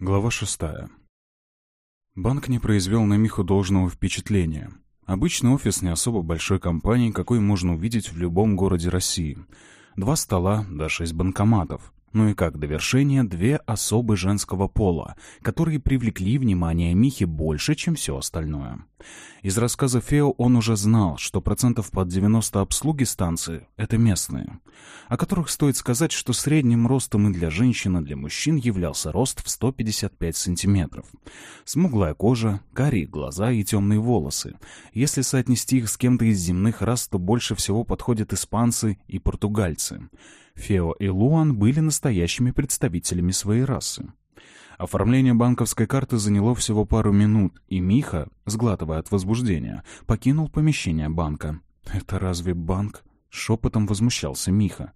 Глава шестая. Банк не произвел на Миху должного впечатления. Обычный офис не особо большой компании, какой можно увидеть в любом городе России. Два стола, да шесть банкоматов. Ну и как довершение, две особы женского пола, которые привлекли внимание Михи больше, чем все остальное. Из рассказа Фео он уже знал, что процентов под 90 обслуги станции — это местные, о которых стоит сказать, что средним ростом и для женщин, и для мужчин являлся рост в 155 сантиметров. Смуглая кожа, карие глаза и темные волосы. Если соотнести их с кем-то из земных рас, то больше всего подходят испанцы и португальцы — Фео и Луан были настоящими представителями своей расы. Оформление банковской карты заняло всего пару минут, и Миха, сглатывая от возбуждения, покинул помещение банка. «Это разве банк?» — шепотом возмущался Миха.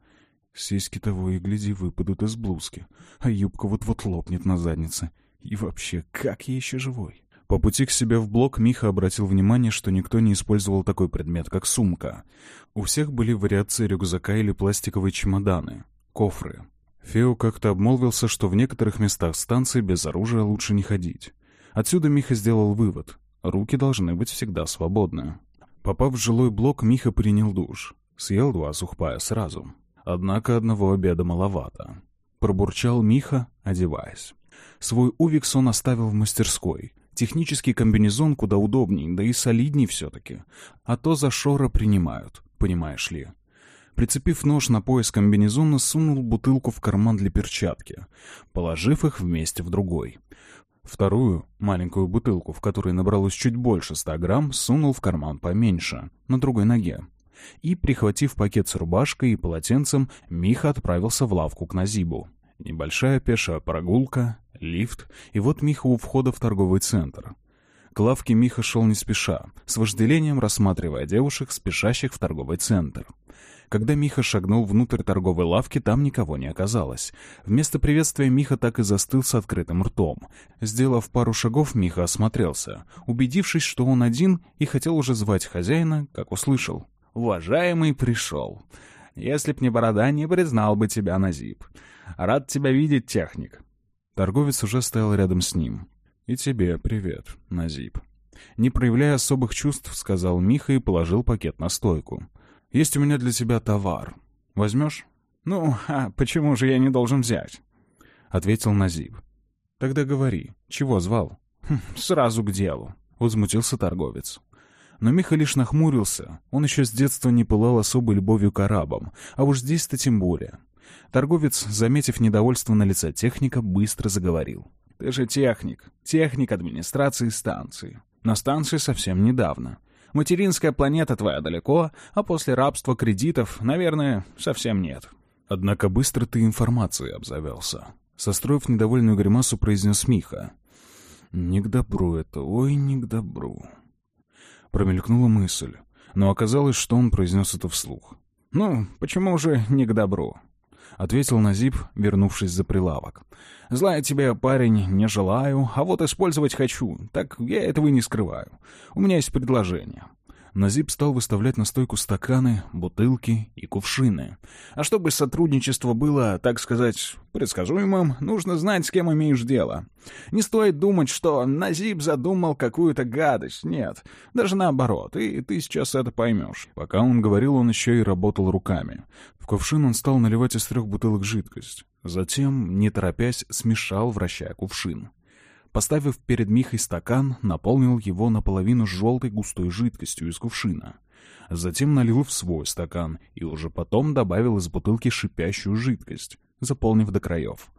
«Сиськи того и гляди выпадут из блузки, а юбка вот-вот лопнет на заднице. И вообще, как я еще живой?» По пути к себе в блок Миха обратил внимание, что никто не использовал такой предмет, как сумка. У всех были вариации рюкзака или пластиковые чемоданы, кофры. Фео как-то обмолвился, что в некоторых местах станции без оружия лучше не ходить. Отсюда Миха сделал вывод. Руки должны быть всегда свободны. Попав в жилой блок, Миха принял душ. Съел два сухпая сразу. Однако одного обеда маловато. Пробурчал Миха, одеваясь. Свой увикс он оставил в мастерской. Технический комбинезон куда удобней, да и солидней все-таки. А то за шора принимают, понимаешь ли. Прицепив нож на пояс комбинезона, сунул бутылку в карман для перчатки, положив их вместе в другой. Вторую, маленькую бутылку, в которой набралось чуть больше ста грамм, сунул в карман поменьше, на другой ноге. И, прихватив пакет с рубашкой и полотенцем, Миха отправился в лавку к Назибу. Небольшая пешая прогулка, лифт, и вот Миха у входа в торговый центр. К лавке Миха шел не спеша, с вожделением рассматривая девушек, спешащих в торговый центр. Когда Миха шагнул внутрь торговой лавки, там никого не оказалось. Вместо приветствия Миха так и застыл с открытым ртом. Сделав пару шагов, Миха осмотрелся, убедившись, что он один, и хотел уже звать хозяина, как услышал. «Уважаемый пришел. Если б не борода, не признал бы тебя Назип. Рад тебя видеть, техник». Торговец уже стоял рядом с ним. «И тебе привет, Назип». Не проявляя особых чувств, сказал Миха и положил пакет на стойку. «Есть у меня для тебя товар. Возьмешь?» «Ну, а почему же я не должен взять?» — ответил Назип. «Тогда говори, чего звал?» хм, «Сразу к делу», — возмутился торговец. Но Миха лишь нахмурился. Он еще с детства не пылал особой любовью к арабам, а уж здесь-то тем более. Торговец, заметив недовольство на лице техника, быстро заговорил. «Ты же техник. Техник администрации станции. На станции совсем недавно. Материнская планета твоя далеко, а после рабства кредитов, наверное, совсем нет». Однако быстро ты информацией обзавелся. Состроив недовольную гримасу, произнес Миха. «Не к добру это, ой, не к добру». Промелькнула мысль, но оказалось, что он произнес это вслух. «Ну, почему же не к добру?» — ответил Назип, вернувшись за прилавок. «Злая тебе, парень, не желаю, а вот использовать хочу, так я этого и не скрываю. У меня есть предложение. Назип стал выставлять на стойку стаканы, бутылки и кувшины. А чтобы сотрудничество было, так сказать, предсказуемым, нужно знать, с кем имеешь дело. Не стоит думать, что Назип задумал какую-то гадость. Нет, даже наоборот, и ты сейчас это поймешь. Пока он говорил, он еще и работал руками. В кувшин он стал наливать из трех бутылок жидкость. Затем, не торопясь, смешал, вращая кувшин. Поставив перед Михой стакан, наполнил его наполовину желтой густой жидкостью из кувшина. Затем налил в свой стакан и уже потом добавил из бутылки шипящую жидкость, заполнив до краев.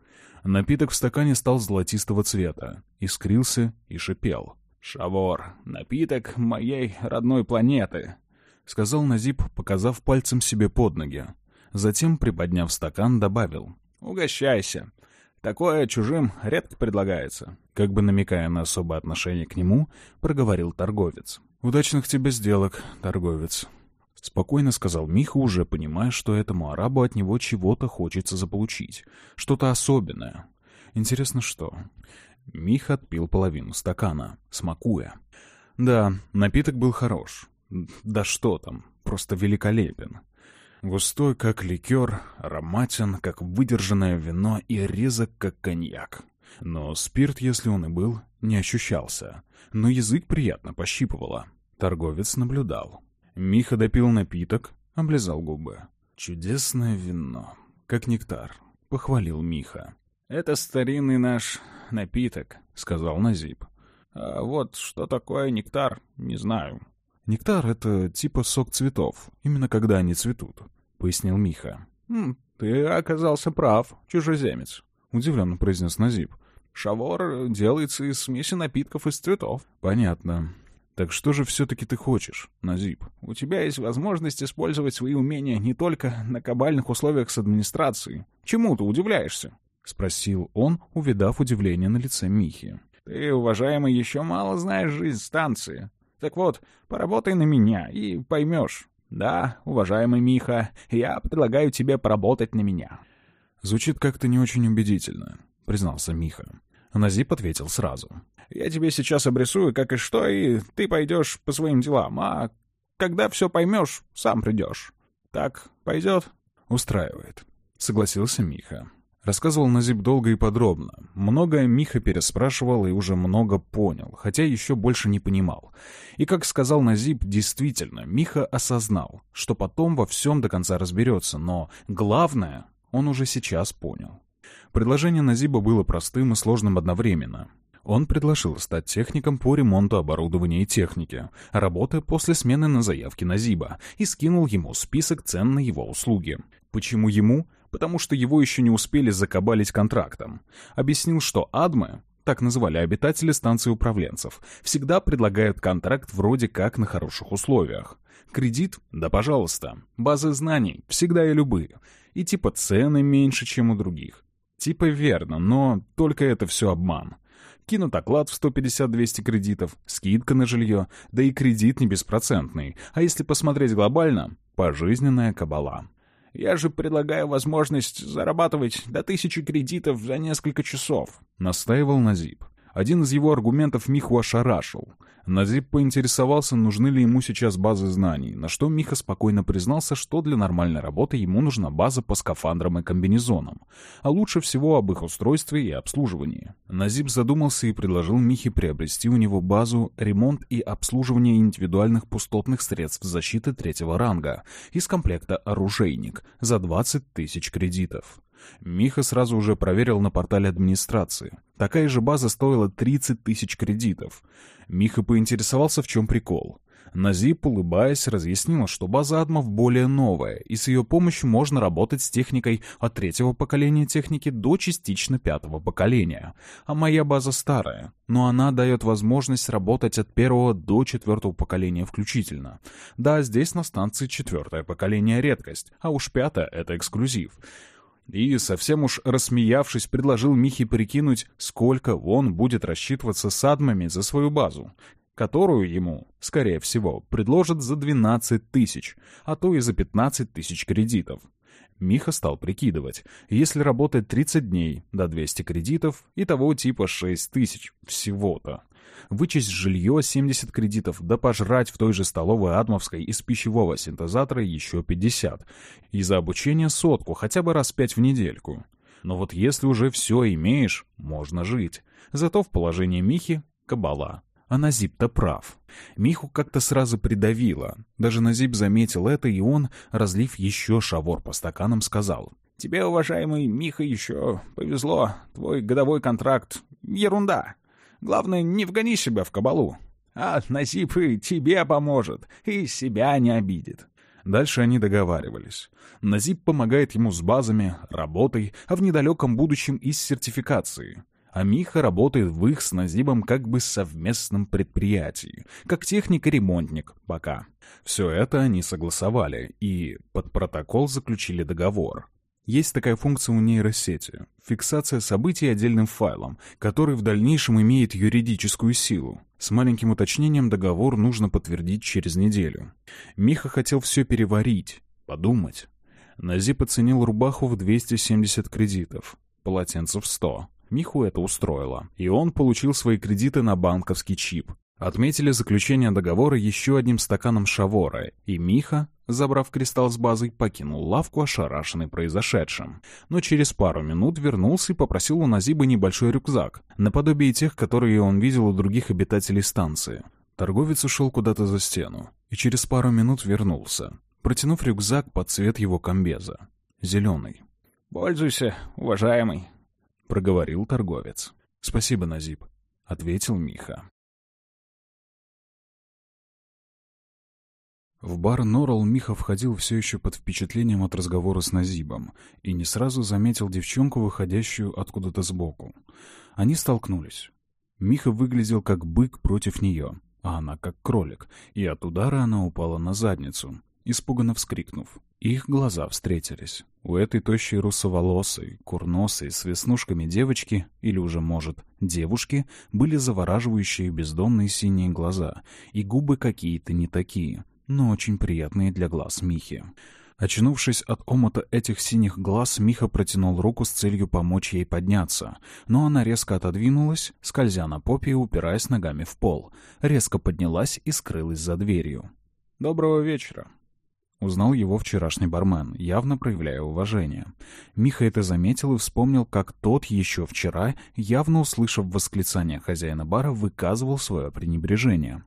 Напиток в стакане стал золотистого цвета, искрился и шипел. «Шавор, напиток моей родной планеты», — сказал Назип, показав пальцем себе под ноги. Затем, приподняв стакан, добавил. «Угощайся. Такое чужим редко предлагается. Как бы намекая на особое отношение к нему, проговорил торговец. «Удачных тебе сделок, торговец», — спокойно сказал Миха, уже понимая, что этому арабу от него чего-то хочется заполучить. Что-то особенное. Интересно, что? Миха отпил половину стакана, смакуя. Да, напиток был хорош. Да что там, просто великолепен. Густой, как ликер, ароматен, как выдержанное вино и резок, как коньяк. Но спирт, если он и был, не ощущался. Но язык приятно пощипывало. Торговец наблюдал. Миха допил напиток, облизал губы. «Чудесное вино, как нектар», — похвалил Миха. «Это старинный наш напиток», — сказал Назиб. «А вот что такое нектар, не знаю». «Нектар — это типа сок цветов, именно когда они цветут», — пояснил Миха. «Хм, «Ты оказался прав, чужеземец», — удивленно произнес Назиб. «Шавор делается из смеси напитков из цветов». «Понятно. Так что же все-таки ты хочешь, Назиб? У тебя есть возможность использовать свои умения не только на кабальных условиях с администрацией. Чему ты удивляешься?» — спросил он, увидав удивление на лице Михи. «Ты, уважаемый, еще мало знаешь жизнь станции. Так вот, поработай на меня и поймешь. Да, уважаемый Миха, я предлагаю тебе поработать на меня». «Звучит как-то не очень убедительно», — признался Миха. Назип ответил сразу. Я тебе сейчас обрисую, как и что, и ты пойдешь по своим делам, а когда все поймешь, сам придешь. Так пойдет?» «Устраивает», — согласился Миха. Рассказывал Назиб долго и подробно. Многое Миха переспрашивал и уже много понял, хотя еще больше не понимал. И, как сказал Назиб, действительно, Миха осознал, что потом во всем до конца разберется, но главное он уже сейчас понял. Предложение Назиба было простым и сложным одновременно. Он предложил стать техником по ремонту оборудования и техники, работая после смены на заявке Назиба, и скинул ему список цен на его услуги. Почему ему? Потому что его еще не успели закабалить контрактом. Объяснил, что адмы, так называли обитатели станции управленцев, всегда предлагают контракт вроде как на хороших условиях. Кредит? Да пожалуйста. Базы знаний? Всегда и любые. И типа цены меньше, чем у других. Типа верно, но только это все обман кинут оклад в 150-200 кредитов, скидка на жилье, да и кредит не беспроцентный, а если посмотреть глобально, пожизненная кабала. «Я же предлагаю возможность зарабатывать до тысячи кредитов за несколько часов», — настаивал Назип. Один из его аргументов Миху ошарашил. Назип поинтересовался, нужны ли ему сейчас базы знаний, на что Миха спокойно признался, что для нормальной работы ему нужна база по скафандрам и комбинезонам, а лучше всего об их устройстве и обслуживании. Назип задумался и предложил Михе приобрести у него базу ремонт и обслуживание индивидуальных пустотных средств защиты третьего ранга из комплекта «Оружейник» за 20 тысяч кредитов. Миха сразу уже проверил на портале администрации. Такая же база стоила 30 тысяч кредитов. Миха поинтересовался, в чем прикол. Назип, улыбаясь, разъяснила, что база адмов более новая, и с ее помощью можно работать с техникой от третьего поколения техники до частично пятого поколения. А моя база старая, но она дает возможность работать от первого до четвертого поколения включительно. Да, здесь на станции четвертое поколение редкость, а уж пятое — это эксклюзив. И, совсем уж рассмеявшись, предложил Михе прикинуть, сколько он будет рассчитываться с адмами за свою базу, которую ему, скорее всего, предложат за 12 тысяч, а то и за 15 тысяч кредитов. Миха стал прикидывать. Если работать 30 дней, до 200 кредитов, и того типа 6 тысяч всего-то вычесть жилье 70 кредитов, да пожрать в той же столовой Атмовской из пищевого синтезатора еще 50. И за обучение сотку, хотя бы раз пять в недельку. Но вот если уже все имеешь, можно жить. Зато в положении Михи — кабала. А Назип-то прав. Миху как-то сразу придавило. Даже Назип заметил это, и он, разлив еще шавор по стаканам, сказал. «Тебе, уважаемый Миха, еще повезло. Твой годовой контракт — ерунда. Главное, не вгони себя в кабалу. А Назип и тебе поможет, и себя не обидит. Дальше они договаривались. Назип помогает ему с базами, работой, а в недалеком будущем и с сертификацией. А Миха работает в их с Назибом как бы совместном предприятии, как техник и ремонтник, пока. Все это они согласовали и под протокол заключили договор. Есть такая функция у нейросети — фиксация событий отдельным файлом, который в дальнейшем имеет юридическую силу. С маленьким уточнением договор нужно подтвердить через неделю. Миха хотел все переварить, подумать. Назип оценил рубаху в 270 кредитов, полотенце в 100. Миху это устроило, и он получил свои кредиты на банковский чип. Отметили заключение договора еще одним стаканом шавора, и Миха, забрав кристалл с базой, покинул лавку, ошарашенный произошедшим. Но через пару минут вернулся и попросил у Назиба небольшой рюкзак, наподобие тех, которые он видел у других обитателей станции. Торговец ушел куда-то за стену и через пару минут вернулся, протянув рюкзак под цвет его комбеза. Зеленый. «Пользуйся, уважаемый», — проговорил торговец. «Спасибо, Назиб», — ответил Миха. В бар Норал Миха входил все еще под впечатлением от разговора с Назибом и не сразу заметил девчонку, выходящую откуда-то сбоку. Они столкнулись. Миха выглядел как бык против нее, а она как кролик, и от удара она упала на задницу, испуганно вскрикнув. Их глаза встретились. У этой тощей русоволосой, курносой, с веснушками девочки, или уже, может, девушки, были завораживающие бездонные синие глаза, и губы какие-то не такие — но очень приятные для глаз Михи. Очнувшись от омота этих синих глаз, Миха протянул руку с целью помочь ей подняться, но она резко отодвинулась, скользя на попе и упираясь ногами в пол, резко поднялась и скрылась за дверью. «Доброго вечера», — узнал его вчерашний бармен, явно проявляя уважение. Миха это заметил и вспомнил, как тот еще вчера, явно услышав восклицание хозяина бара, выказывал свое пренебрежение.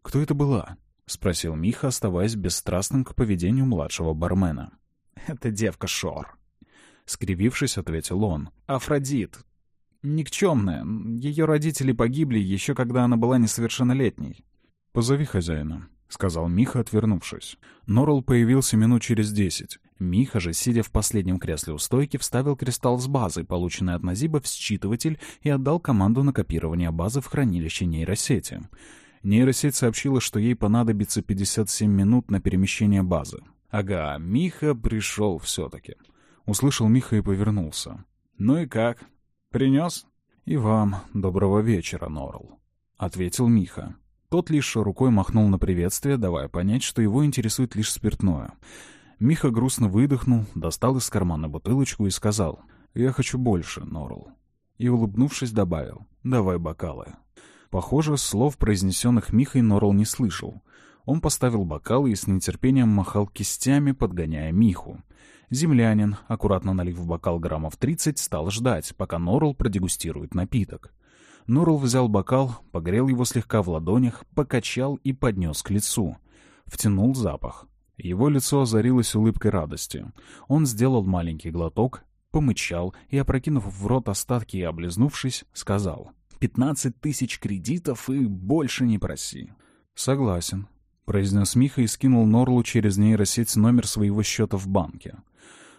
«Кто это была?» — спросил Миха, оставаясь бесстрастным к поведению младшего бармена. «Это девка Шор», — скривившись, ответил он. «Афродит. Никчемная. Ее родители погибли еще когда она была несовершеннолетней». «Позови хозяина», — сказал Миха, отвернувшись. Норрелл появился минут через десять. Миха же, сидя в последнем кресле у стойки, вставил кристалл с базой, полученный от Назиба, в считыватель и отдал команду на копирование базы в хранилище нейросети. Нейросеть сообщила, что ей понадобится 57 минут на перемещение базы. Ага, Миха пришел все-таки. Услышал Миха и повернулся. «Ну и как? Принес?» «И вам доброго вечера, Норл», — ответил Миха. Тот лишь рукой махнул на приветствие, давая понять, что его интересует лишь спиртное. Миха грустно выдохнул, достал из кармана бутылочку и сказал «Я хочу больше, Норл». И, улыбнувшись, добавил «Давай бокалы». Похоже, слов, произнесенных Михой, Норл не слышал. Он поставил бокал и с нетерпением махал кистями, подгоняя Миху. Землянин, аккуратно налив в бокал граммов 30, стал ждать, пока Норл продегустирует напиток. Норл взял бокал, погрел его слегка в ладонях, покачал и поднес к лицу. Втянул запах. Его лицо озарилось улыбкой радости. Он сделал маленький глоток, помычал и, опрокинув в рот остатки и облизнувшись, сказал — Пятнадцать тысяч кредитов и больше не проси. Согласен, произнес Миха и скинул Норлу через нейросеть номер своего счета в банке.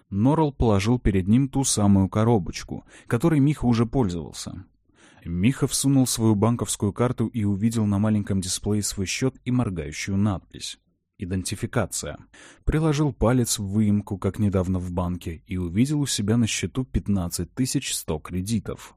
Норл положил перед ним ту самую коробочку, которой Миха уже пользовался. Миха всунул свою банковскую карту и увидел на маленьком дисплее свой счет и моргающую надпись. Идентификация. Приложил палец в выемку, как недавно в банке, и увидел у себя на счету 15 100 кредитов.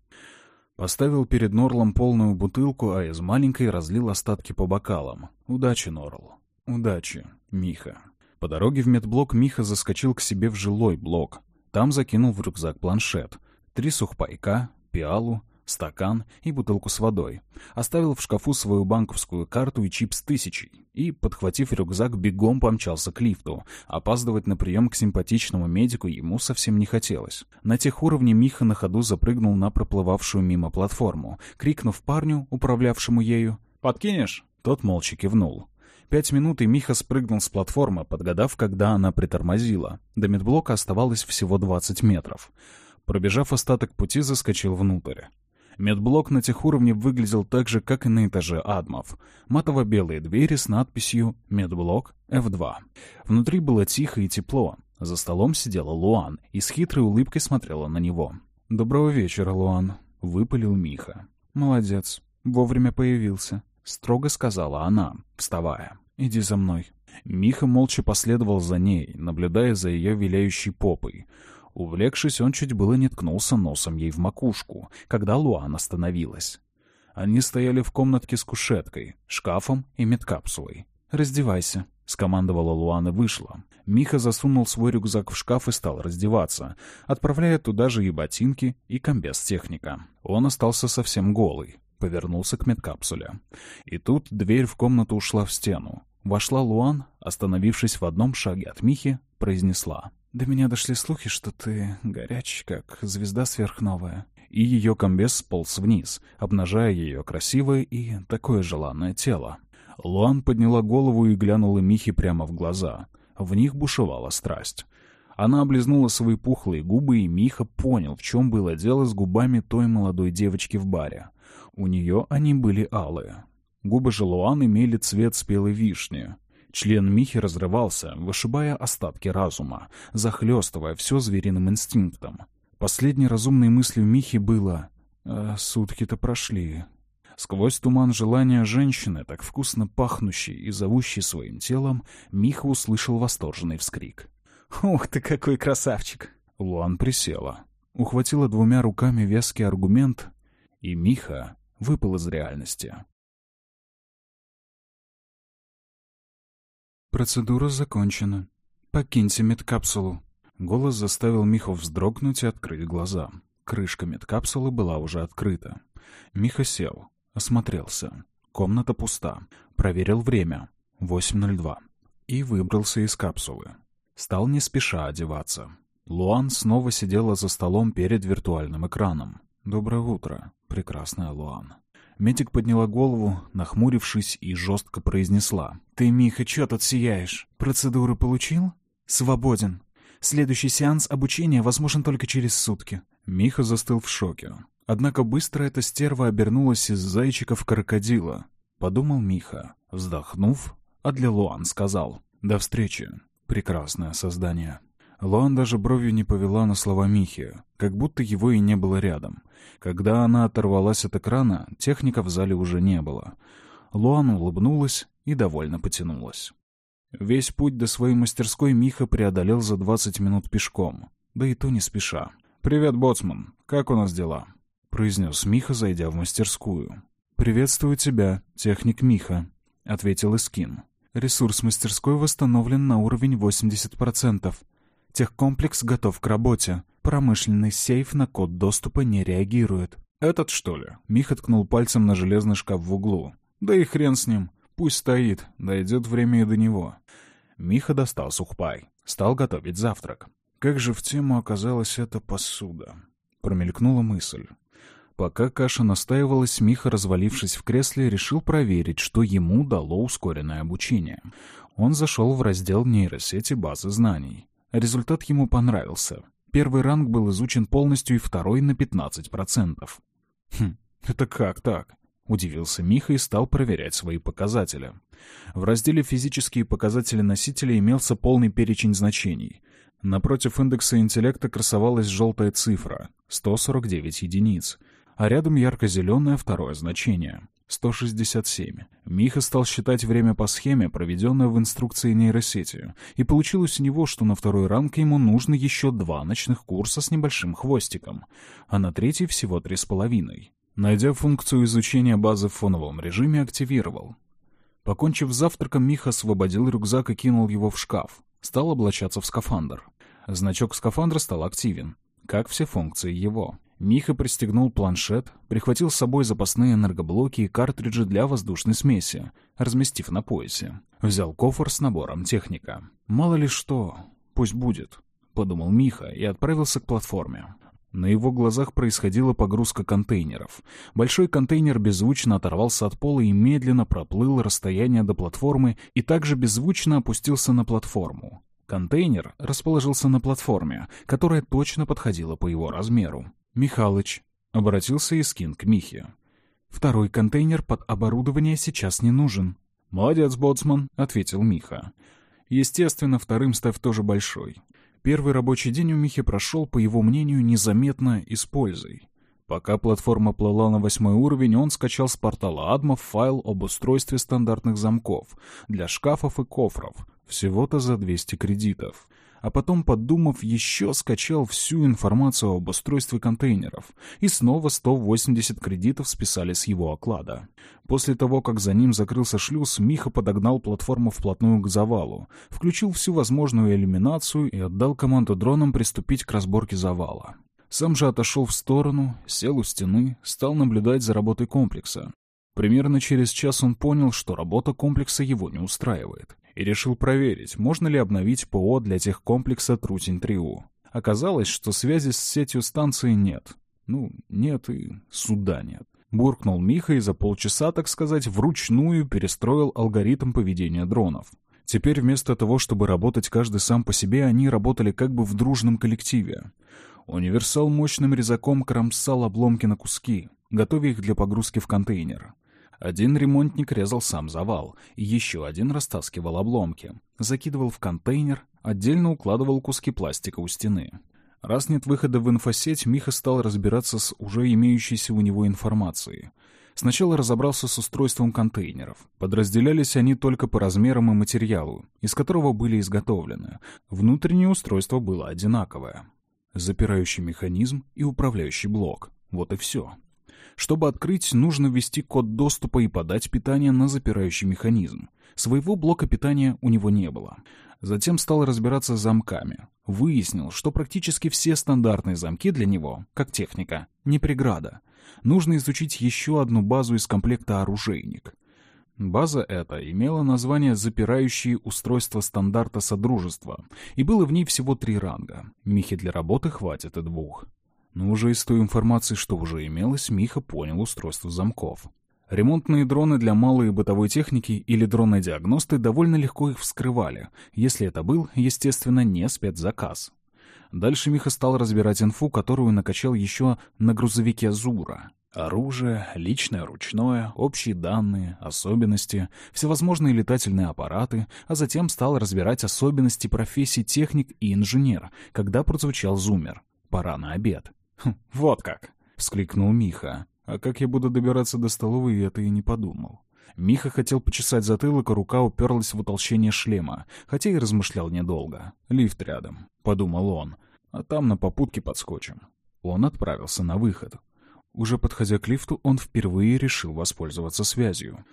Поставил перед Норлом полную бутылку, а из маленькой разлил остатки по бокалам. Удачи, Норл. Удачи, Миха. По дороге в медблок Миха заскочил к себе в жилой блок. Там закинул в рюкзак планшет. Три сухпайка, пиалу, стакан и бутылку с водой. Оставил в шкафу свою банковскую карту и чип с тысячей. И, подхватив рюкзак, бегом помчался к лифту. Опаздывать на прием к симпатичному медику ему совсем не хотелось. На тех уровнях Миха на ходу запрыгнул на проплывавшую мимо платформу, крикнув парню, управлявшему ею, «Подкинешь?» Тот молча кивнул. Пять минут, и Миха спрыгнул с платформы, подгадав, когда она притормозила. До медблока оставалось всего 20 метров. Пробежав остаток пути, заскочил внутрь. Медблок на тех уровнях выглядел так же, как и на этаже адмов. Матово-белые двери с надписью «Медблок F2». Внутри было тихо и тепло. За столом сидела Луан и с хитрой улыбкой смотрела на него. «Доброго вечера, Луан», — выпалил Миха. «Молодец. Вовремя появился», — строго сказала она, вставая. «Иди за мной». Миха молча последовал за ней, наблюдая за ее виляющей попой. Увлекшись, он чуть было не ткнулся носом ей в макушку, когда Луан остановилась. Они стояли в комнатке с кушеткой, шкафом и медкапсулой. «Раздевайся», — скомандовала Луан и вышла. Миха засунул свой рюкзак в шкаф и стал раздеваться, отправляя туда же и ботинки, и комбез техника. Он остался совсем голый. Повернулся к медкапсуле. И тут дверь в комнату ушла в стену. Вошла Луан, остановившись в одном шаге от Михи, произнесла. «До меня дошли слухи, что ты горяч, как звезда сверхновая». И ее комбез сполз вниз, обнажая ее красивое и такое желанное тело. Луан подняла голову и глянула Михе прямо в глаза. В них бушевала страсть. Она облизнула свои пухлые губы, и Миха понял, в чем было дело с губами той молодой девочки в баре. У нее они были алые. Губы же Луан имели цвет спелой вишни. Член Михи разрывался, вышибая остатки разума, захлестывая все звериным инстинктом. Последней разумной мыслью Михи было «А сутки-то прошли». Сквозь туман желания женщины, так вкусно пахнущей и зовущей своим телом, Миха услышал восторженный вскрик. «Ух ты, какой красавчик!» Луан присела, ухватила двумя руками вязкий аргумент, и Миха выпал из реальности. «Процедура закончена. Покиньте медкапсулу». Голос заставил Миху вздрогнуть и открыть глаза. Крышка медкапсулы была уже открыта. Миха сел, осмотрелся. Комната пуста. Проверил время. 8.02. И выбрался из капсулы. Стал не спеша одеваться. Луан снова сидела за столом перед виртуальным экраном. «Доброе утро, прекрасная Луан». Медик подняла голову, нахмурившись, и жестко произнесла. «Ты, Миха, чё тут сияешь? Процедуру получил? Свободен. Следующий сеанс обучения возможен только через сутки». Миха застыл в шоке. Однако быстро эта стерва обернулась из зайчика в крокодила. Подумал Миха. Вздохнув, а для Луан сказал. «До встречи, прекрасное создание». Луан даже бровью не повела на слова Михи, как будто его и не было рядом. Когда она оторвалась от экрана, техника в зале уже не было. Луан улыбнулась и довольно потянулась. Весь путь до своей мастерской Миха преодолел за 20 минут пешком, да и то не спеша. «Привет, боцман. Как у нас дела?» — произнес Миха, зайдя в мастерскую. «Приветствую тебя, техник Миха», — ответил Искин. «Ресурс мастерской восстановлен на уровень 80%. Техкомплекс готов к работе. Промышленный сейф на код доступа не реагирует. «Этот, что ли?» Миха ткнул пальцем на железный шкаф в углу. «Да и хрен с ним. Пусть стоит. Дойдет время и до него». Миха достал сухпай. Стал готовить завтрак. Как же в тему оказалась эта посуда? Промелькнула мысль. Пока каша настаивалась, Миха, развалившись в кресле, решил проверить, что ему дало ускоренное обучение. Он зашел в раздел нейросети базы знаний. Результат ему понравился. Первый ранг был изучен полностью и второй на 15%. Хм, это как так? Удивился Миха и стал проверять свои показатели. В разделе «Физические показатели носителя» имелся полный перечень значений. Напротив индекса интеллекта красовалась желтая цифра — 149 единиц, а рядом ярко-зеленое второе значение 167. Миха стал считать время по схеме, проведенной в инструкции нейросети, и получилось у него, что на второй ранг ему нужно еще два ночных курса с небольшим хвостиком, а на третий всего три с половиной. Найдя функцию изучения базы в фоновом режиме, активировал. Покончив с завтраком, Миха освободил рюкзак и кинул его в шкаф. Стал облачаться в скафандр. Значок скафандра стал активен, как все функции его. Миха пристегнул планшет, прихватил с собой запасные энергоблоки и картриджи для воздушной смеси, разместив на поясе. Взял кофр с набором техника. «Мало ли что, пусть будет», — подумал Миха и отправился к платформе. На его глазах происходила погрузка контейнеров. Большой контейнер беззвучно оторвался от пола и медленно проплыл расстояние до платформы и также беззвучно опустился на платформу. Контейнер расположился на платформе, которая точно подходила по его размеру. «Михалыч», — обратился Искин к Михе. «Второй контейнер под оборудование сейчас не нужен». «Молодец, боцман», — ответил Миха. Естественно, вторым ставь тоже большой. Первый рабочий день у Михи прошел, по его мнению, незаметно и с пользой. Пока платформа плыла на восьмой уровень, он скачал с портала Адмов файл об устройстве стандартных замков для шкафов и кофров, всего-то за 200 кредитов а потом, подумав, еще скачал всю информацию об устройстве контейнеров, и снова 180 кредитов списали с его оклада. После того, как за ним закрылся шлюз, Миха подогнал платформу вплотную к завалу, включил всю возможную иллюминацию и отдал команду дронам приступить к разборке завала. Сам же отошел в сторону, сел у стены, стал наблюдать за работой комплекса. Примерно через час он понял, что работа комплекса его не устраивает, и решил проверить, можно ли обновить ПО для техкомплекса Трутень-3У. Оказалось, что связи с сетью станции нет. Ну, нет и суда нет. Буркнул Миха и за полчаса, так сказать, вручную перестроил алгоритм поведения дронов. Теперь вместо того, чтобы работать каждый сам по себе, они работали как бы в дружном коллективе. Универсал мощным резаком кромсал обломки на куски, готовя их для погрузки в контейнер. Один ремонтник резал сам завал, еще один растаскивал обломки, закидывал в контейнер, отдельно укладывал куски пластика у стены. Раз нет выхода в инфосеть, Миха стал разбираться с уже имеющейся у него информацией. Сначала разобрался с устройством контейнеров. Подразделялись они только по размерам и материалу, из которого были изготовлены. Внутреннее устройство было одинаковое. Запирающий механизм и управляющий блок. Вот и все. Чтобы открыть, нужно ввести код доступа и подать питание на запирающий механизм. Своего блока питания у него не было. Затем стал разбираться с замками. Выяснил, что практически все стандартные замки для него, как техника, не преграда. Нужно изучить еще одну базу из комплекта «Оружейник». База эта имела название «Запирающие устройства стандарта Содружества», и было в ней всего три ранга. Михе для работы хватит и двух. Но уже из той информации, что уже имелось, Миха понял устройство замков. Ремонтные дроны для малой бытовой техники или дроны-диагносты довольно легко их вскрывали, если это был, естественно, не спецзаказ. Дальше Миха стал разбирать инфу, которую накачал еще на грузовике «Зура». Оружие, личное ручное, общие данные, особенности, всевозможные летательные аппараты, а затем стал разбирать особенности профессий техник и инженер, когда прозвучал зумер. Пора на обед. «Хм, «Вот как!» — вскликнул Миха. А как я буду добираться до столовой, это и не подумал. Миха хотел почесать затылок, а рука уперлась в утолщение шлема, хотя и размышлял недолго. «Лифт рядом», — подумал он, — «а там на попутке подскочим». Он отправился на выход. Уже подходя к лифту, он впервые решил воспользоваться связью.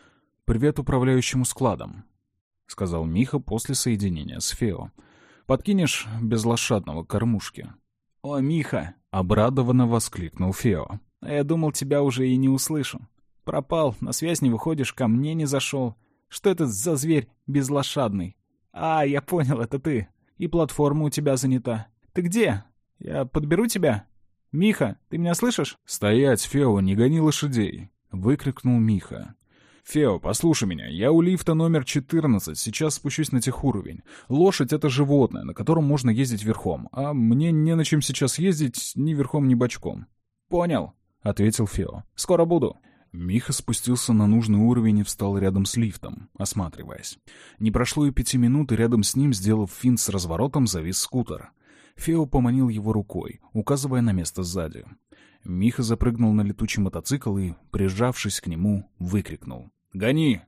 «Привет управляющему складом», — сказал Миха после соединения с Фео. «Подкинешь безлошадного кормушки?» «О, Миха!» — обрадованно воскликнул Фео. Я думал, тебя уже и не услышу. Пропал, на связь не выходишь, ко мне не зашел. Что это за зверь безлошадный? А, я понял, это ты. И платформа у тебя занята. Ты где? Я подберу тебя? Миха, ты меня слышишь? Стоять, Фео, не гони лошадей, выкрикнул Миха. «Фео, послушай меня, я у лифта номер 14, сейчас спущусь на техуровень. Лошадь — это животное, на котором можно ездить верхом, а мне не на чем сейчас ездить ни верхом, ни бочком». «Понял. — ответил Фео. «Скоро буду». Миха спустился на нужный уровень и встал рядом с лифтом, осматриваясь. Не прошло и пяти минут, и рядом с ним, сделав финт с разворотом, завис скутер. Фео поманил его рукой, указывая на место сзади. Миха запрыгнул на летучий мотоцикл и, прижавшись к нему, выкрикнул. «Гони!»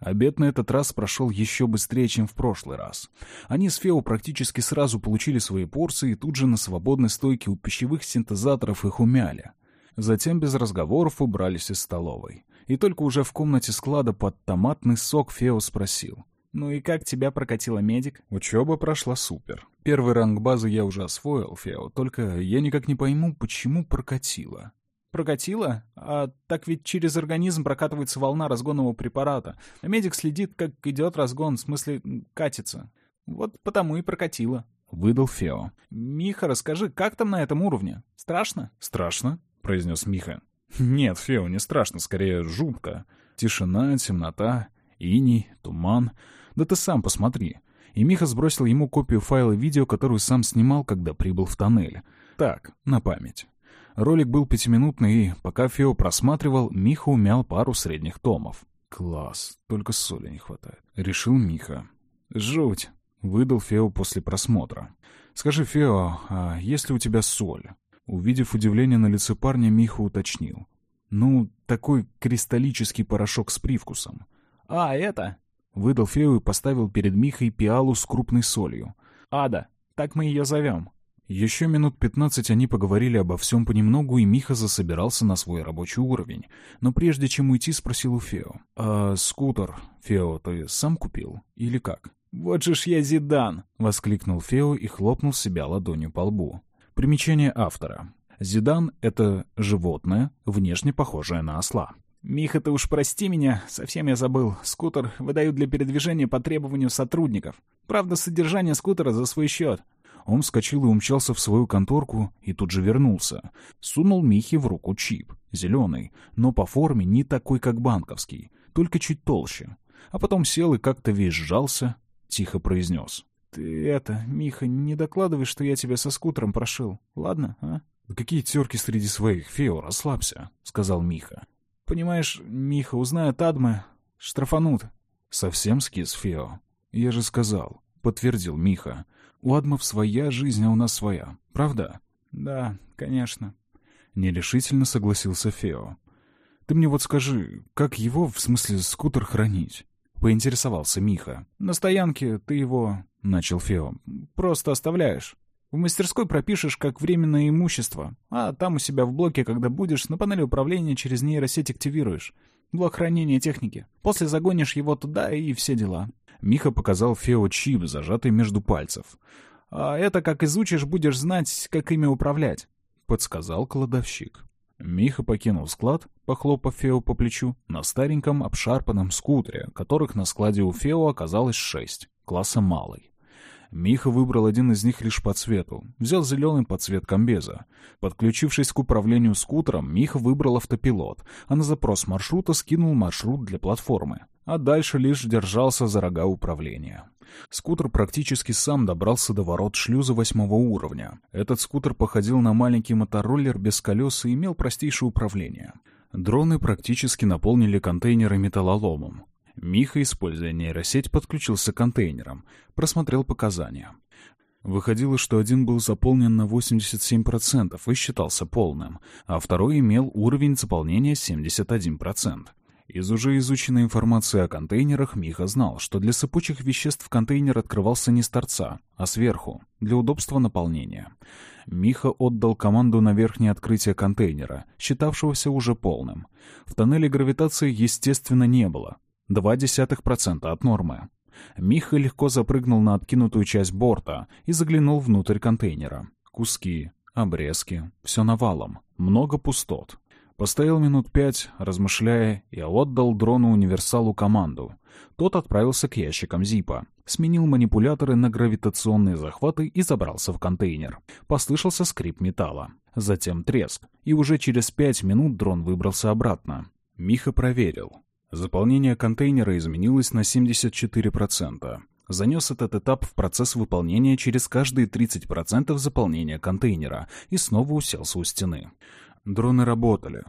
Обед на этот раз прошел еще быстрее, чем в прошлый раз. Они с Фео практически сразу получили свои порции и тут же на свободной стойке у пищевых синтезаторов их умяли. Затем без разговоров убрались из столовой. И только уже в комнате склада под томатный сок Фео спросил. «Ну и как тебя прокатила медик?» Учеба прошла супер. Первый ранг базы я уже освоил, Фео, только я никак не пойму, почему прокатила. Прокатила? А так ведь через организм прокатывается волна разгонного препарата. А медик следит, как идет разгон, в смысле катится. Вот потому и прокатила. Выдал Фео. «Миха, расскажи, как там на этом уровне? Страшно?» «Страшно?» произнес Миха. «Нет, Фео, не страшно, скорее жутко. Тишина, темнота, иней, туман. Да ты сам посмотри». И Миха сбросил ему копию файла видео, которую сам снимал, когда прибыл в тоннель. Так, на память. Ролик был пятиминутный, и, пока Фео просматривал, Миха умял пару средних томов. «Класс, только соли не хватает», — решил Миха. «Жуть», — выдал Фео после просмотра. «Скажи, Фео, а есть ли у тебя соль?» Увидев удивление на лице парня, Миха уточнил. «Ну, такой кристаллический порошок с привкусом». «А, это?» Выдал Фео и поставил перед Михой пиалу с крупной солью. «Ада, так мы ее зовем». Еще минут пятнадцать они поговорили обо всем понемногу, и Миха засобирался на свой рабочий уровень. Но прежде чем уйти, спросил у Фео. «А скутер, Фео, ты сам купил? Или как?» «Вот же ж я Зидан!» — воскликнул Фео и хлопнул себя ладонью по лбу. Примечание автора. Зидан — это животное, внешне похожее на осла. «Миха, ты уж прости меня, совсем я забыл. Скутер выдают для передвижения по требованию сотрудников. Правда, содержание скутера за свой счет». Он вскочил и умчался в свою конторку и тут же вернулся. Сунул Михе в руку чип, зеленый, но по форме не такой, как банковский, только чуть толще. А потом сел и как-то весь сжался, тихо произнес. «Ты это, Миха, не докладывай, что я тебя со скутером прошил, ладно, а?» «Да какие терки среди своих, Фео, расслабься», — сказал Миха. «Понимаешь, Миха, узнают Адмы, штрафанут». «Совсем скис, Фео?» «Я же сказал», — подтвердил Миха. «У Адмов своя жизнь, а у нас своя. Правда?» «Да, конечно». Нерешительно согласился Фео. «Ты мне вот скажи, как его, в смысле, скутер хранить?» — поинтересовался Миха. «На стоянке ты его...» — начал Фео. «Просто оставляешь. В мастерской пропишешь как временное имущество, а там у себя в блоке, когда будешь, на панели управления через нейросеть активируешь. Блок хранения техники. После загонишь его туда и все дела». Миха показал Фео чип, зажатый между пальцев. «А это как изучишь, будешь знать, как ими управлять», — подсказал кладовщик. Миха покинул склад, похлопав Фео по плечу, на стареньком обшарпанном скутере, которых на складе у Фео оказалось шесть, класса малый. Миха выбрал один из них лишь по цвету. Взял зеленый под цвет комбеза. Подключившись к управлению скутером, Миха выбрал автопилот, а на запрос маршрута скинул маршрут для платформы. А дальше лишь держался за рога управления. Скутер практически сам добрался до ворот шлюза восьмого уровня. Этот скутер походил на маленький мотороллер без колес и имел простейшее управление. Дроны практически наполнили контейнеры металлоломом. Миха, используя нейросеть, подключился к контейнерам, просмотрел показания. Выходило, что один был заполнен на 87% и считался полным, а второй имел уровень заполнения 71%. Из уже изученной информации о контейнерах Миха знал, что для сыпучих веществ контейнер открывался не с торца, а сверху, для удобства наполнения. Миха отдал команду на верхнее открытие контейнера, считавшегося уже полным. В тоннеле гравитации, естественно, не было, 0,2% от нормы. Миха легко запрыгнул на откинутую часть борта и заглянул внутрь контейнера. Куски, обрезки, все навалом, много пустот. Постоял минут пять, размышляя, и отдал дрону-универсалу команду. Тот отправился к ящикам Зипа, сменил манипуляторы на гравитационные захваты и забрался в контейнер. Послышался скрип металла. Затем треск, и уже через пять минут дрон выбрался обратно. Миха проверил. Заполнение контейнера изменилось на 74%. Занес этот этап в процесс выполнения через каждые 30% заполнения контейнера и снова уселся у стены. Дроны работали.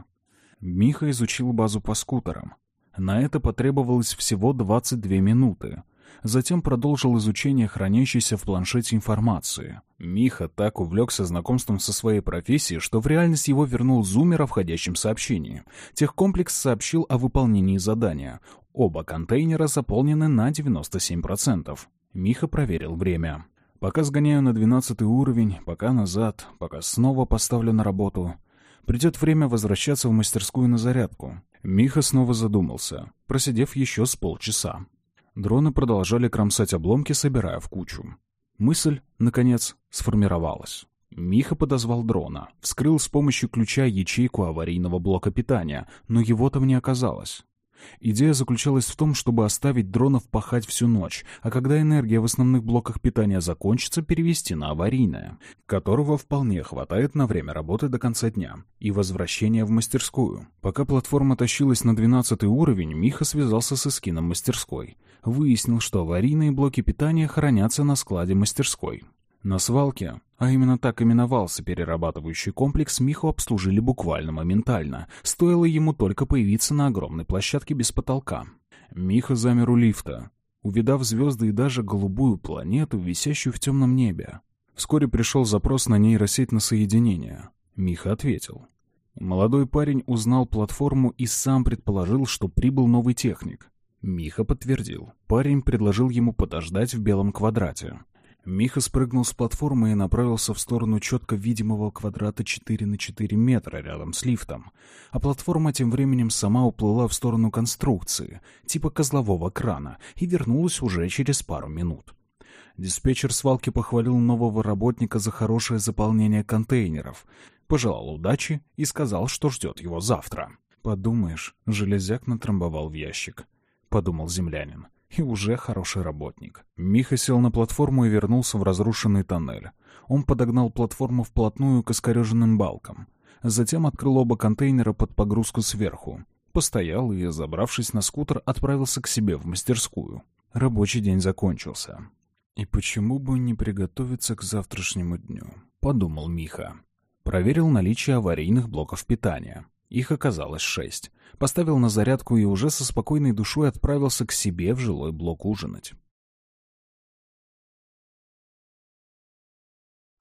Миха изучил базу по скутерам. На это потребовалось всего 22 минуты. Затем продолжил изучение хранящейся в планшете информации. Миха так увлекся знакомством со своей профессией, что в реальность его вернул зумер о входящем сообщении. Техкомплекс сообщил о выполнении задания. Оба контейнера заполнены на 97%. Миха проверил время. Пока сгоняю на 12 уровень, пока назад, пока снова поставлю на работу. Придет время возвращаться в мастерскую на зарядку. Миха снова задумался, просидев еще с полчаса. Дроны продолжали кромсать обломки, собирая в кучу. Мысль, наконец, сформировалась. Миха подозвал дрона, вскрыл с помощью ключа ячейку аварийного блока питания, но его там не оказалось. Идея заключалась в том, чтобы оставить дронов пахать всю ночь, а когда энергия в основных блоках питания закончится, перевести на аварийное, которого вполне хватает на время работы до конца дня и возвращения в мастерскую. Пока платформа тащилась на 12 уровень, Миха связался с эскином мастерской. Выяснил, что аварийные блоки питания хранятся на складе мастерской. На свалке, а именно так именовался перерабатывающий комплекс, Миху обслужили буквально моментально. Стоило ему только появиться на огромной площадке без потолка. Миха замер у лифта, увидав звезды и даже голубую планету, висящую в темном небе. Вскоре пришел запрос на нейросеть на соединение. Миха ответил. Молодой парень узнал платформу и сам предположил, что прибыл новый техник. Миха подтвердил. Парень предложил ему подождать в белом квадрате. Миха спрыгнул с платформы и направился в сторону четко видимого квадрата 4 на 4 метра рядом с лифтом, а платформа тем временем сама уплыла в сторону конструкции, типа козлового крана, и вернулась уже через пару минут. Диспетчер свалки похвалил нового работника за хорошее заполнение контейнеров, пожелал удачи и сказал, что ждет его завтра. «Подумаешь, железяк натрамбовал в ящик», — подумал землянин. «И уже хороший работник». Миха сел на платформу и вернулся в разрушенный тоннель. Он подогнал платформу вплотную к искореженным балкам. Затем открыл оба контейнера под погрузку сверху. Постоял и, забравшись на скутер, отправился к себе в мастерскую. Рабочий день закончился. «И почему бы не приготовиться к завтрашнему дню?» — подумал Миха. Проверил наличие аварийных блоков питания. Их оказалось шесть. Поставил на зарядку и уже со спокойной душой отправился к себе в жилой блок ужинать.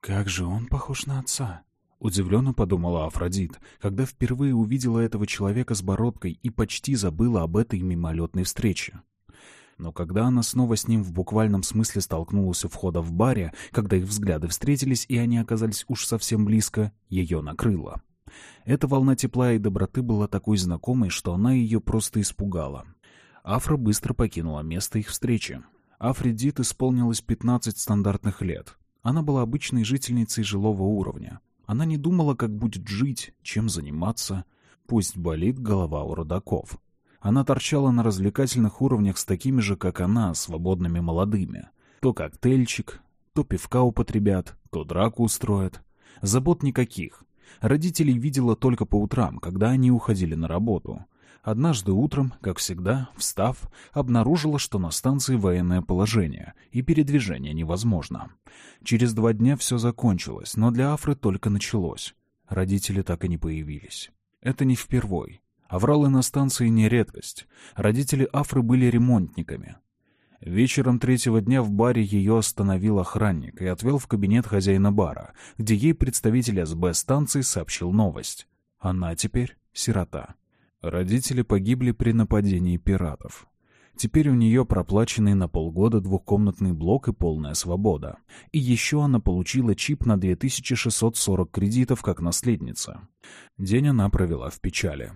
«Как же он похож на отца!» — удивленно подумала Афродит, когда впервые увидела этого человека с бородкой и почти забыла об этой мимолетной встрече. Но когда она снова с ним в буквальном смысле столкнулась у входа в баре, когда их взгляды встретились и они оказались уж совсем близко, ее накрыло. Эта волна тепла и доброты была такой знакомой, что она ее просто испугала. Афра быстро покинула место их встречи. Афридит исполнилось 15 стандартных лет. Она была обычной жительницей жилого уровня. Она не думала, как будет жить, чем заниматься. Пусть болит голова у родаков. Она торчала на развлекательных уровнях с такими же, как она, свободными молодыми. То коктейльчик, то пивка употребят, то драку устроят. Забот никаких. Родителей видела только по утрам, когда они уходили на работу. Однажды утром, как всегда, встав, обнаружила, что на станции военное положение, и передвижение невозможно. Через два дня все закончилось, но для Афры только началось. Родители так и не появились. Это не впервой. Авралы на станции не редкость. Родители Афры были ремонтниками. Вечером третьего дня в баре ее остановил охранник и отвел в кабинет хозяина бара, где ей представитель СБ станции сообщил новость. Она теперь сирота. Родители погибли при нападении пиратов. Теперь у нее проплаченный на полгода двухкомнатный блок и полная свобода. И еще она получила чип на 2640 кредитов как наследница. День она провела в печали.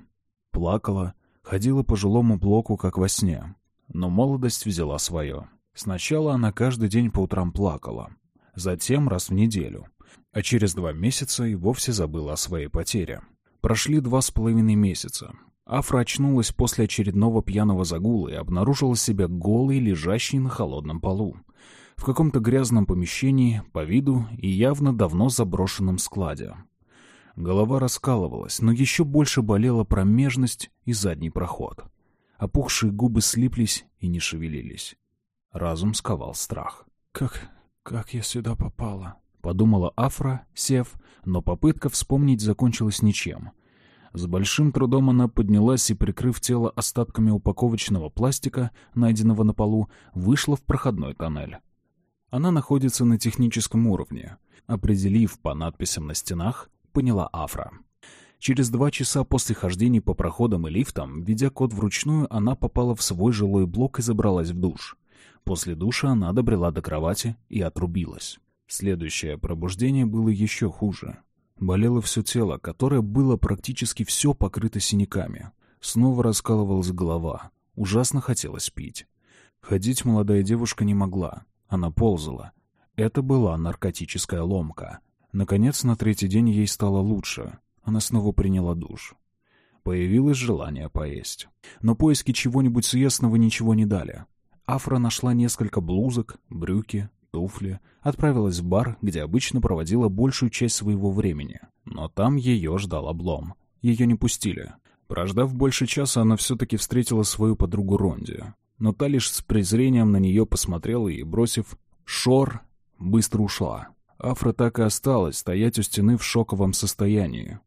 Плакала, ходила по жилому блоку, как во сне. Но молодость взяла свое. Сначала она каждый день по утрам плакала, затем раз в неделю, а через два месяца и вовсе забыла о своей потере. Прошли два с половиной месяца. Афра очнулась после очередного пьяного загула и обнаружила себя голой, лежащей на холодном полу. В каком-то грязном помещении, по виду и явно давно заброшенном складе. Голова раскалывалась, но еще больше болела промежность и задний проход. Опухшие губы слиплись и не шевелились. Разум сковал страх. «Как... как я сюда попала?» — подумала Афра, сев, но попытка вспомнить закончилась ничем. С большим трудом она поднялась и, прикрыв тело остатками упаковочного пластика, найденного на полу, вышла в проходной тоннель. Она находится на техническом уровне. Определив по надписям на стенах, поняла Афра. Через два часа после хождения по проходам и лифтам, ведя код вручную, она попала в свой жилой блок и забралась в душ. После душа она добрела до кровати и отрубилась. Следующее пробуждение было еще хуже. Болело все тело, которое было практически все покрыто синяками. Снова раскалывалась голова. Ужасно хотелось пить. Ходить молодая девушка не могла. Она ползала. Это была наркотическая ломка. Наконец, на третий день ей стало лучше. Она снова приняла душ. Появилось желание поесть. Но поиски чего-нибудь съестного ничего не дали. Афра нашла несколько блузок, брюки, туфли, отправилась в бар, где обычно проводила большую часть своего времени. Но там ее ждал облом. Ее не пустили. Прождав больше часа, она все-таки встретила свою подругу Ронди. Но та лишь с презрением на нее посмотрела и, бросив «шор», быстро ушла. Афра так и осталась стоять у стены в шоковом состоянии.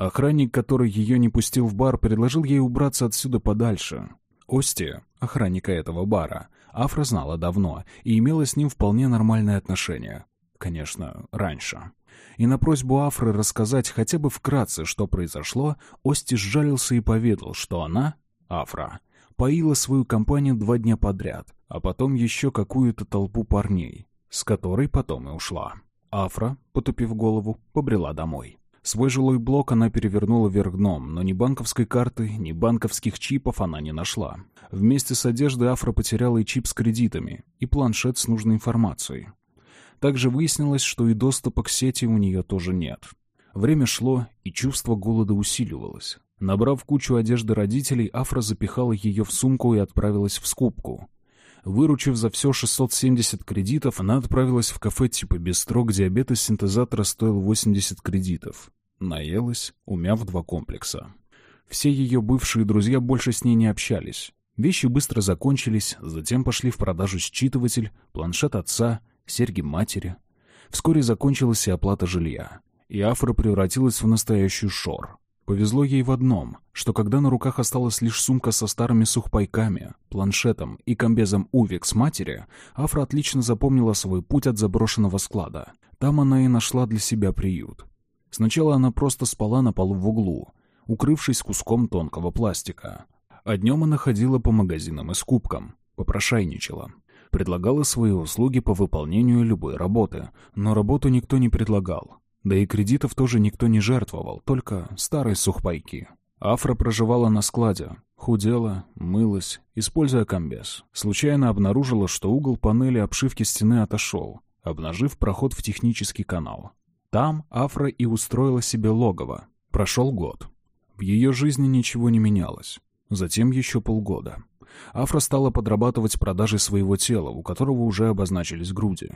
Охранник, который ее не пустил в бар, предложил ей убраться отсюда подальше. Ости, охранника этого бара, Афра знала давно и имела с ним вполне нормальные отношения. Конечно, раньше. И на просьбу Афры рассказать хотя бы вкратце, что произошло, Ости сжалился и поведал, что она, Афра, поила свою компанию два дня подряд, а потом еще какую-то толпу парней, с которой потом и ушла. Афра, потупив голову, побрела домой. Свой жилой блок она перевернула вверх дном, но ни банковской карты, ни банковских чипов она не нашла. Вместе с одеждой Афра потеряла и чип с кредитами, и планшет с нужной информацией. Также выяснилось, что и доступа к сети у нее тоже нет. Время шло, и чувство голода усиливалось. Набрав кучу одежды родителей, Афра запихала ее в сумку и отправилась в скупку. Выручив за все 670 кредитов, она отправилась в кафе типа «Бистро», где обед из синтезатора стоил 80 кредитов. Наелась, умяв два комплекса. Все ее бывшие друзья больше с ней не общались. Вещи быстро закончились, затем пошли в продажу считыватель, планшет отца, серьги матери. Вскоре закончилась и оплата жилья. И Афра превратилась в настоящую шор. Повезло ей в одном, что когда на руках осталась лишь сумка со старыми сухпайками, планшетом и комбезом Увик матери, Афра отлично запомнила свой путь от заброшенного склада. Там она и нашла для себя приют. Сначала она просто спала на полу в углу, укрывшись куском тонкого пластика. А днем она ходила по магазинам и скупкам, попрошайничала. Предлагала свои услуги по выполнению любой работы, но работу никто не предлагал. Да и кредитов тоже никто не жертвовал, только старые сухпайки. Афра проживала на складе, худела, мылась, используя комбез. Случайно обнаружила, что угол панели обшивки стены отошел, обнажив проход в технический канал. Там Афра и устроила себе логово. Прошел год. В ее жизни ничего не менялось. Затем еще полгода. Афра стала подрабатывать продажей своего тела, у которого уже обозначились груди.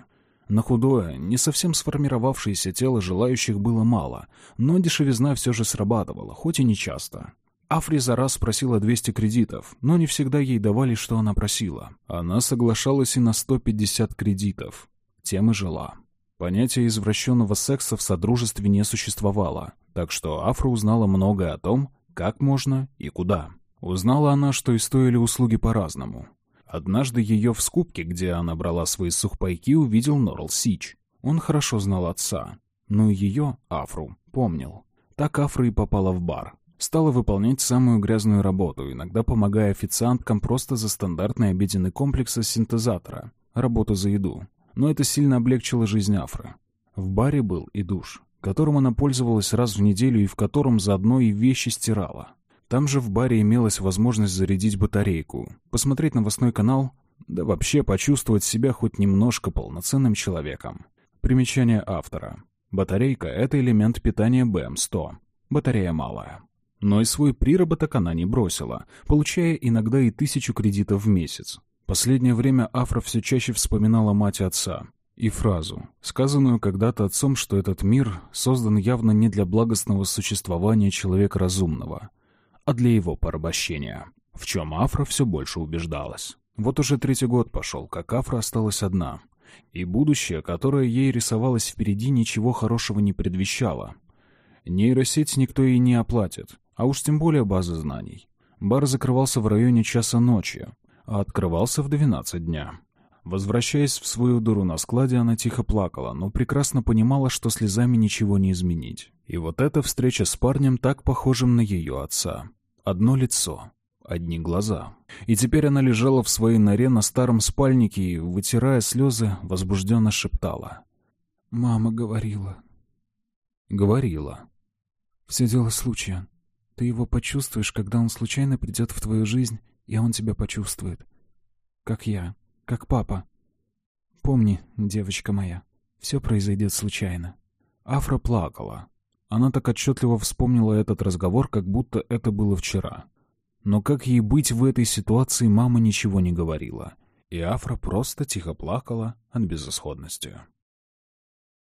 На худое, не совсем сформировавшееся тело желающих было мало, но дешевизна все же срабатывала, хоть и не часто. Афри за раз просила 200 кредитов, но не всегда ей давали, что она просила. Она соглашалась и на 150 кредитов. Тем и жила. Понятие извращенного секса в содружестве не существовало, так что Афра узнала многое о том, как можно и куда. Узнала она, что и стоили услуги по-разному. Однажды ее в скупке, где она брала свои сухпайки, увидел Норл Сич. Он хорошо знал отца, но ее, Афру, помнил. Так Афра и попала в бар. Стала выполнять самую грязную работу, иногда помогая официанткам просто за стандартный обеденный комплекс синтезатора, работу за еду. Но это сильно облегчило жизнь Афры. В баре был и душ, которым она пользовалась раз в неделю и в котором заодно и вещи стирала. Там же в баре имелась возможность зарядить батарейку, посмотреть новостной канал, да вообще почувствовать себя хоть немножко полноценным человеком. Примечание автора. Батарейка — это элемент питания БМ-100. Батарея малая. Но и свой приработок она не бросила, получая иногда и тысячу кредитов в месяц. Последнее время Афра все чаще вспоминала мать отца и фразу, сказанную когда-то отцом, что этот мир создан явно не для благостного существования человека разумного — а для его порабощения. В чем Афра все больше убеждалась. Вот уже третий год пошел, как Афра осталась одна. И будущее, которое ей рисовалось впереди, ничего хорошего не предвещало. Нейросеть никто и не оплатит, а уж тем более базы знаний. Бар закрывался в районе часа ночи, а открывался в 12 дня. Возвращаясь в свою дуру на складе, она тихо плакала, но прекрасно понимала, что слезами ничего не изменить. И вот эта встреча с парнем так похожим на ее отца. Одно лицо, одни глаза. И теперь она лежала в своей норе на старом спальнике и, вытирая слезы, возбужденно шептала. «Мама говорила». «Говорила». «Все дело случая. Ты его почувствуешь, когда он случайно придет в твою жизнь, и он тебя почувствует. Как я, как папа. Помни, девочка моя, все произойдет случайно». Афра плакала. Она так отчетливо вспомнила этот разговор, как будто это было вчера. Но как ей быть в этой ситуации, мама ничего не говорила. И Афра просто тихо плакала от безысходности.